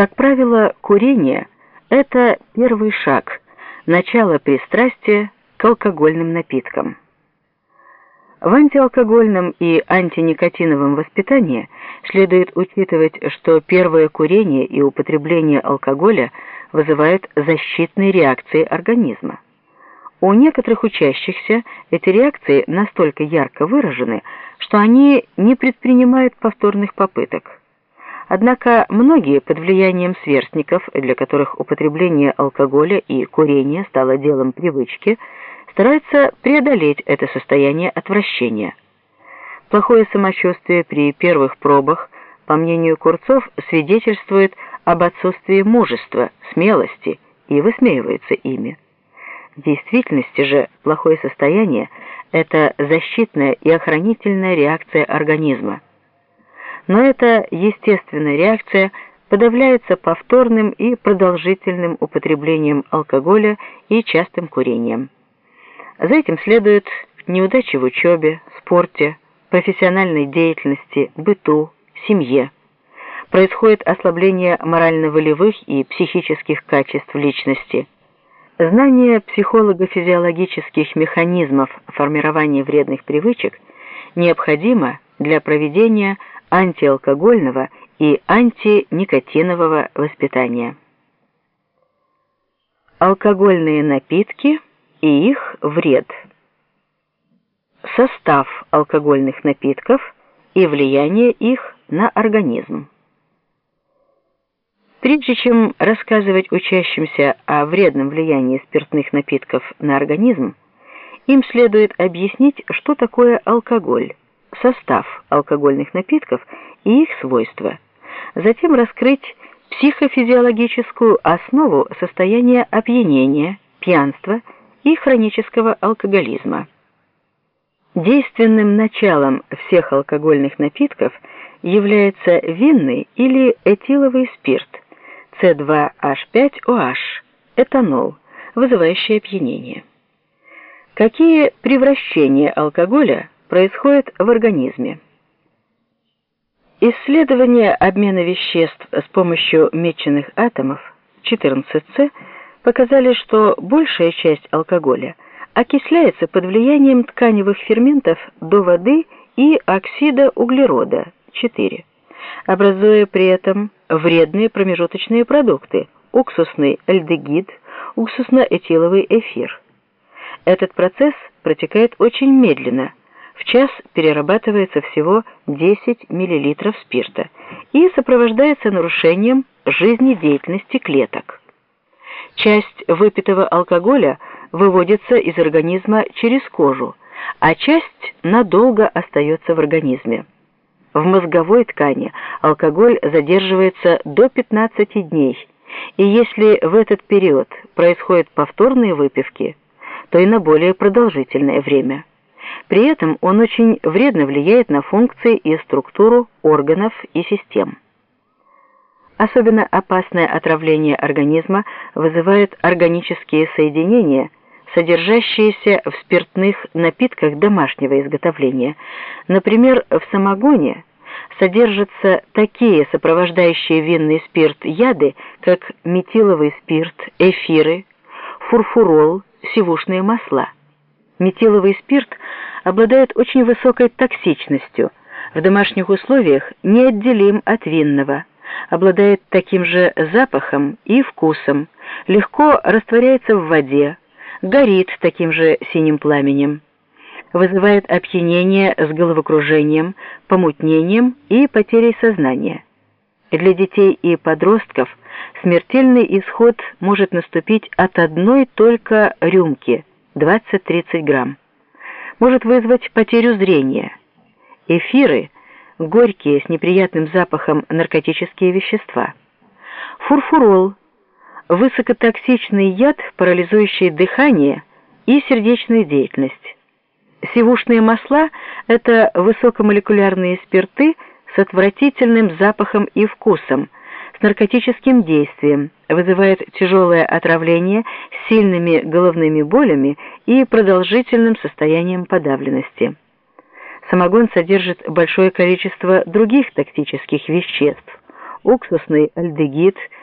Как правило, курение – это первый шаг, начало пристрастия к алкогольным напиткам. В антиалкогольном и антиникотиновом воспитании следует учитывать, что первое курение и употребление алкоголя вызывают защитные реакции организма. У некоторых учащихся эти реакции настолько ярко выражены, что они не предпринимают повторных попыток. Однако многие под влиянием сверстников, для которых употребление алкоголя и курение стало делом привычки, стараются преодолеть это состояние отвращения. Плохое самочувствие при первых пробах, по мнению курцов, свидетельствует об отсутствии мужества, смелости и высмеивается ими. В действительности же плохое состояние – это защитная и охранительная реакция организма. Но эта естественная реакция подавляется повторным и продолжительным употреблением алкоголя и частым курением. За этим следует неудачи в учебе, спорте, профессиональной деятельности, быту, семье. Происходит ослабление морально-волевых и психических качеств личности. Знание психолого-физиологических механизмов формирования вредных привычек необходимо для проведения антиалкогольного и антиникотинового воспитания. Алкогольные напитки – и их вред. Состав алкогольных напитков и влияние их на организм. Прежде чем рассказывать учащимся о вредном влиянии спиртных напитков на организм, им следует объяснить, что такое алкоголь, состав алкогольных напитков и их свойства. Затем раскрыть психофизиологическую основу состояния опьянения, пьянства и хронического алкоголизма. Действенным началом всех алкогольных напитков является винный или этиловый спирт C2H5OH, этанол, вызывающий опьянение. Какие превращения алкоголя происходят в организме? Исследование обмена веществ с помощью меченых атомов 14С показали, что большая часть алкоголя окисляется под влиянием тканевых ферментов до воды и оксида углерода 4, образуя при этом вредные промежуточные продукты уксусный альдегид, уксусно-этиловый эфир. Этот процесс протекает очень медленно. В час перерабатывается всего 10 мл спирта и сопровождается нарушением жизнедеятельности клеток. Часть выпитого алкоголя выводится из организма через кожу, а часть надолго остается в организме. В мозговой ткани алкоголь задерживается до 15 дней, и если в этот период происходят повторные выпивки, то и на более продолжительное время. При этом он очень вредно влияет на функции и структуру органов и систем. Особенно опасное отравление организма вызывает органические соединения, содержащиеся в спиртных напитках домашнего изготовления. Например, в самогоне содержатся такие сопровождающие винный спирт яды, как метиловый спирт, эфиры, фурфурол, сивушные масла. Метиловый спирт обладает очень высокой токсичностью, в домашних условиях неотделим от винного. Обладает таким же запахом и вкусом, легко растворяется в воде, горит таким же синим пламенем, вызывает опьянение с головокружением, помутнением и потерей сознания. Для детей и подростков смертельный исход может наступить от одной только рюмки 20-30 грамм. Может вызвать потерю зрения. Эфиры – горькие с неприятным запахом наркотические вещества. Фурфурол – высокотоксичный яд, парализующий дыхание и сердечную деятельность. Сивушные масла – это высокомолекулярные спирты с отвратительным запахом и вкусом, наркотическим действием, вызывает тяжелое отравление сильными головными болями и продолжительным состоянием подавленности. Самогон содержит большое количество других токсических веществ. уксусный альдегид